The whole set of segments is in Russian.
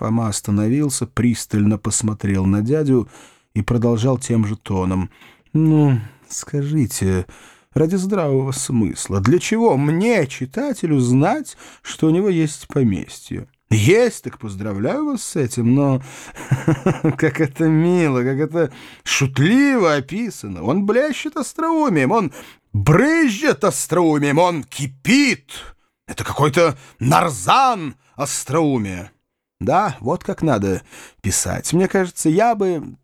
Фома остановился, пристально посмотрел на дядю и продолжал тем же тоном. «Ну, скажите, ради здравого смысла, для чего мне, читателю, знать, что у него есть поместье?» Есть, так поздравляю вас с этим, но как это мило, как это шутливо описано. Он блещет остроумием, он брызжет остроумием, он кипит. Это какой-то нарзан остроумия. Да, вот как надо писать. Мне кажется, я бы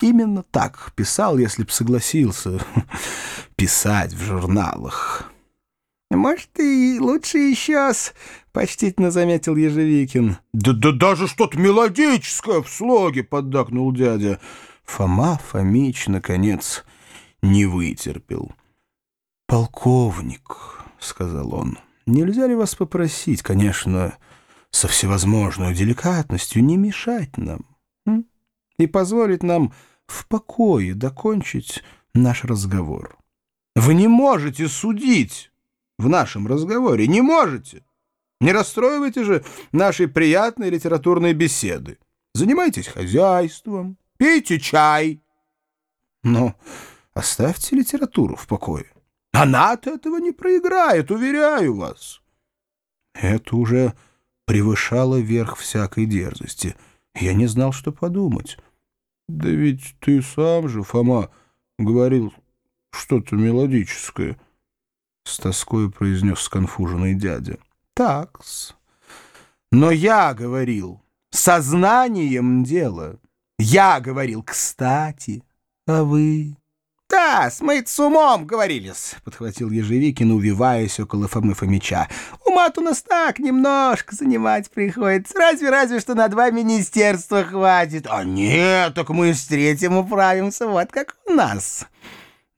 именно так писал, если б согласился писать в журналах. «Может, и лучше еще с...» — почтительно заметил Ежевикин. «Да, да даже что-то мелодическое в слоге!» — поддакнул дядя. Фома Фомич, наконец, не вытерпел. «Полковник», — сказал он, — «нельзя ли вас попросить, конечно, со всевозможной деликатностью не мешать нам и позволить нам в покое докончить наш разговор? Вы не можете судить!» в нашем разговоре. Не можете. Не расстроивайте же нашей приятной литературной беседы. Занимайтесь хозяйством, пейте чай. Но оставьте литературу в покое. Она от этого не проиграет, уверяю вас. Это уже превышало верх всякой дерзости. Я не знал, что подумать. Да ведь ты сам же, Фома, говорил что-то мелодическое. С тоской произнес сконфуженный дядя. Такс. Но я говорил, сознанием дело. Я говорил, кстати, а вы... «Да, с мы с умом говорились», — подхватил Ежевикин, увиваясь около Фомы Фомича. «Ума-то нас так немножко занимать приходится. Разве-разве что на два министерства хватит. А нет, так мы с третьим управимся, вот как у нас».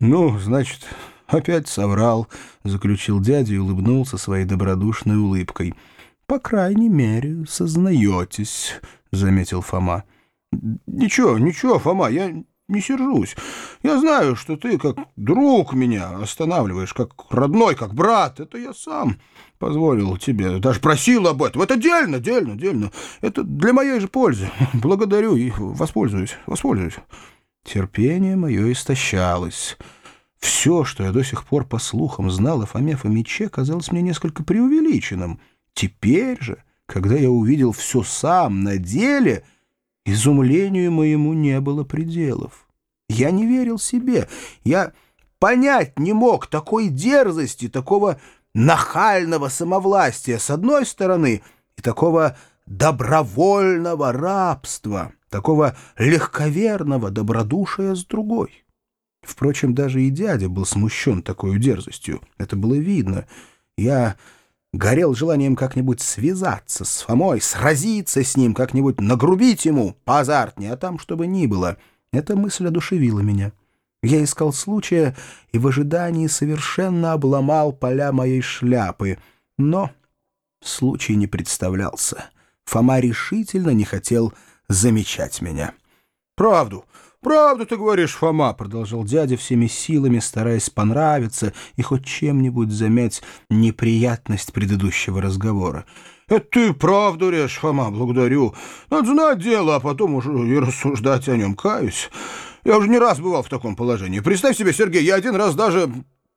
«Ну, значит, «Опять соврал», — заключил дядя и улыбнулся своей добродушной улыбкой. «По крайней мере, сознаетесь», — заметил Фома. «Ничего, ничего, Фома, я не сержусь. Я знаю, что ты как друг меня останавливаешь, как родной, как брат. Это я сам позволил тебе, даже просил об этом. Это дельно, дельно, дельно. Это для моей же пользы. Благодарю и воспользуюсь, воспользуюсь». Терпение мое истощалось. Все, что я до сих пор по слухам знал о Фоме Фомиче, казалось мне несколько преувеличенным. Теперь же, когда я увидел все сам на деле, изумлению моему не было пределов. Я не верил себе. Я понять не мог такой дерзости, такого нахального самовластия с одной стороны и такого добровольного рабства, такого легковерного добродушия с другой. Впрочем, даже и дядя был смущен такой дерзостью. Это было видно. Я горел желанием как-нибудь связаться с Фомой, сразиться с ним, как-нибудь нагрубить ему, поазартнее, а там чтобы ни было. Эта мысль одушевила меня. Я искал случая и в ожидании совершенно обломал поля моей шляпы. Но случай не представлялся. Фома решительно не хотел замечать меня. «Правду!» «Правду ты говоришь, Фома», — продолжал дядя всеми силами, стараясь понравиться и хоть чем-нибудь замять неприятность предыдущего разговора. «Это ты правду режь, Фома, благодарю. Надо знать дело, а потом уже и рассуждать о нем. Каюсь. Я уже не раз бывал в таком положении. Представь себе, Сергей, я один раз даже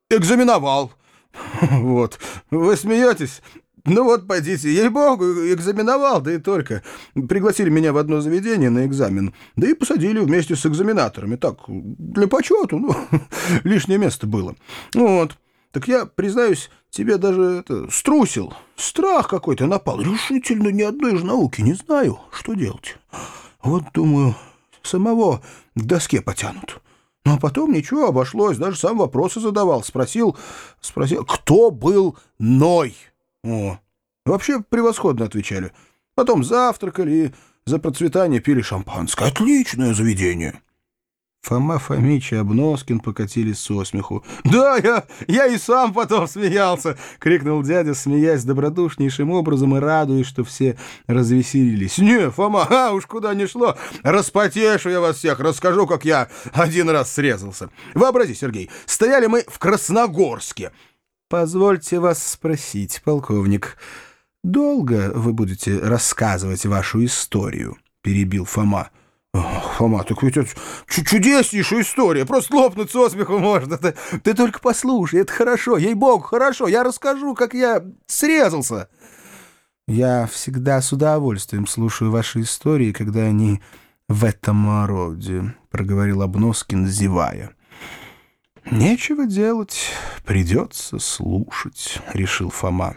экзаменовал». «Вот. Вы смеетесь? Ну вот, пойдите, ей-богу, экзаменовал, да и только. Пригласили меня в одно заведение на экзамен, да и посадили вместе с экзаменаторами. Так, для почету, ну, лишнее место было. Вот. Так я, признаюсь, тебе даже это, струсил. Страх какой-то напал. Решительно ни одной же науки не знаю, что делать. Вот, думаю, самого к доске потянут. Ну, а потом ничего, обошлось, даже сам вопросы задавал. Спросил, спросил, кто был Ной? О, вообще превосходно отвечали. Потом завтракали и за процветание пили шампанское. Отличное заведение. Фома Фомич и Обноскин покатились со смеху. «Да, я, я и сам потом смеялся!» — крикнул дядя, смеясь добродушнейшим образом и радуясь, что все развеселились. «Не, Фома, а уж куда ни шло! Распотешу я вас всех, расскажу, как я один раз срезался. Вообрази, Сергей, стояли мы в Красногорске». «Позвольте вас спросить, полковник, долго вы будете рассказывать вашу историю?» — перебил Фома. Фома, так ведь это чудеснейшая история, просто лопнуть со смеху можно. Ты, ты только послушай, это хорошо, ей-богу, хорошо, я расскажу, как я срезался. Я всегда с удовольствием слушаю ваши истории, когда они в этом роде, — проговорил Обноскин, зевая. «Нечего делать, придется слушать», — решил Фома.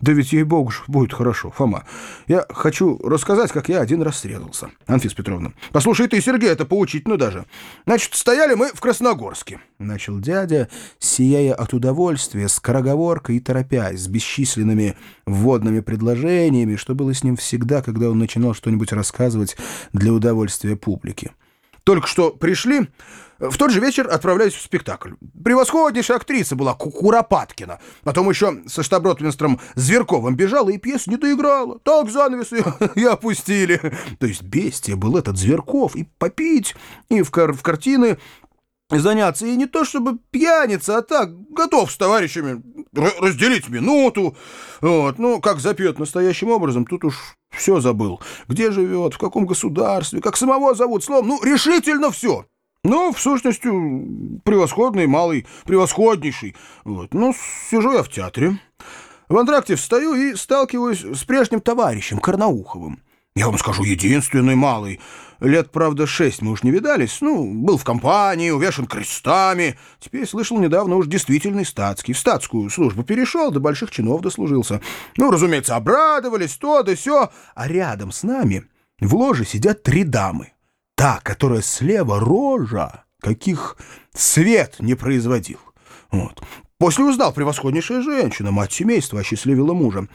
Да ведь, ей-богу, будет хорошо, Фома. Я хочу рассказать, как я один раз срезался. Анфис Петровна, послушай ты, Сергей, это поучительно даже. Значит, стояли мы в Красногорске. Начал дядя, сияя от удовольствия, скороговоркой и торопясь, с бесчисленными вводными предложениями, что было с ним всегда, когда он начинал что-нибудь рассказывать для удовольствия публики. Только что пришли, в тот же вечер отправлялись в спектакль. Превосходнейшая актриса была Куропаткина. Потом еще со штаб-ротмистром Зверковым бежала и пьесу не доиграла. Так занавесы и опустили. То есть бестия был этот Зверков. И попить, и в, кар в картины заняться. И не то чтобы пьяница, а так, готов с товарищами разделить минуту. Вот. Ну, как запьет настоящим образом, тут уж все забыл. Где живет, в каком государстве, как самого зовут, словом, ну, решительно все. Ну, в сущности, превосходный, малый, превосходнейший. Вот. Ну, сижу я в театре. В антракте встаю и сталкиваюсь с прежним товарищем, Карнауховым. Я вам скажу, единственный малый. Лет, правда, шесть мы уж не видались. Ну, был в компании, увешан крестами. Теперь слышал недавно уж действительный статский. В статскую службу перешел, до больших чинов дослужился. Ну, разумеется, обрадовались, то да сё. А рядом с нами в ложе сидят три дамы. Та, которая слева рожа, каких свет не производил. Вот. После узнал превосходнейшая женщина, мать семейства, осчастливила мужа.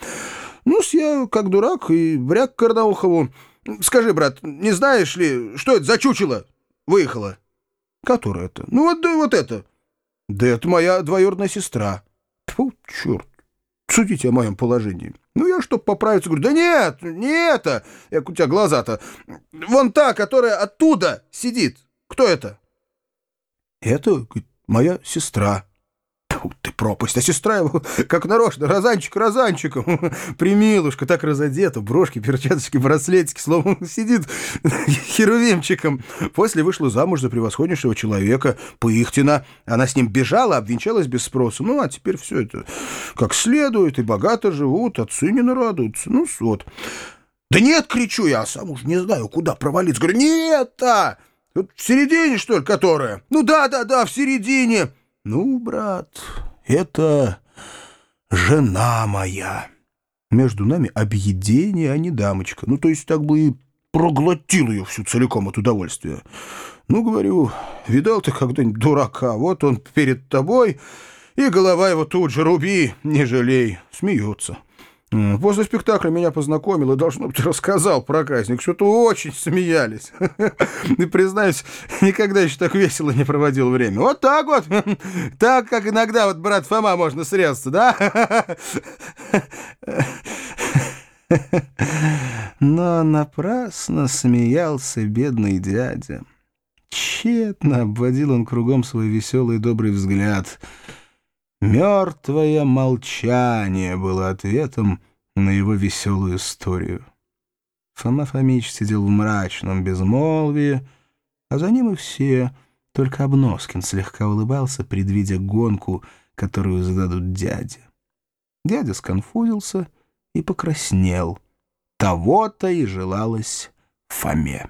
Ну я, как дурак, и бряк Карнаухову. Скажи, брат, не знаешь ли, что это за чучело выехало? Которая это? Ну вот, да, вот это. Да это моя двоюродная сестра. Тьфу, черт. Судите о моем положении. Ну, я, чтоб поправиться, говорю, да нет, не это. Я, у тебя глаза-то. Вон та, которая оттуда сидит. Кто это? Это моя сестра. Фу, ты пропасть, а сестра его как нарочно, розанчик розанчиком. Примилушка, так разодета, брошки, перчаточки, браслетики, словом, сидит херувимчиком. После вышла замуж за превосходнейшего человека, Пыхтина. Она с ним бежала, обвенчалась без спроса. Ну, а теперь все это как следует, и богато живут, отцы не нарадуются. Ну, вот. Да нет, кричу я, а сам уж не знаю, куда провалиться. Говорю, нет-то! Тут в середине, что ли, которая? Ну да, да, да, в середине. Ну, брат, это жена моя. Между нами объедение, а не дамочка. Ну, то есть так бы и проглотил ее всю целиком от удовольствия. Ну, говорю, видал ты когда-нибудь дурака? Вот он перед тобой, и голова его тут же руби, не жалей. Смеется. После спектакля меня познакомил и, должно быть, рассказал проказник. Что-то очень смеялись. И, признаюсь, никогда еще так весело не проводил время. Вот так вот. Так, как иногда вот брат Фома можно срезаться, да? Но напрасно смеялся бедный дядя. Тщетно обводил он кругом свой веселый добрый взгляд — Мертвое молчание было ответом на его веселую историю. Фома Фомич сидел в мрачном безмолвии, а за ним и все, только Обноскин слегка улыбался, предвидя гонку, которую зададут дяде. Дядя сконфузился и покраснел. Того-то и желалось Фоме.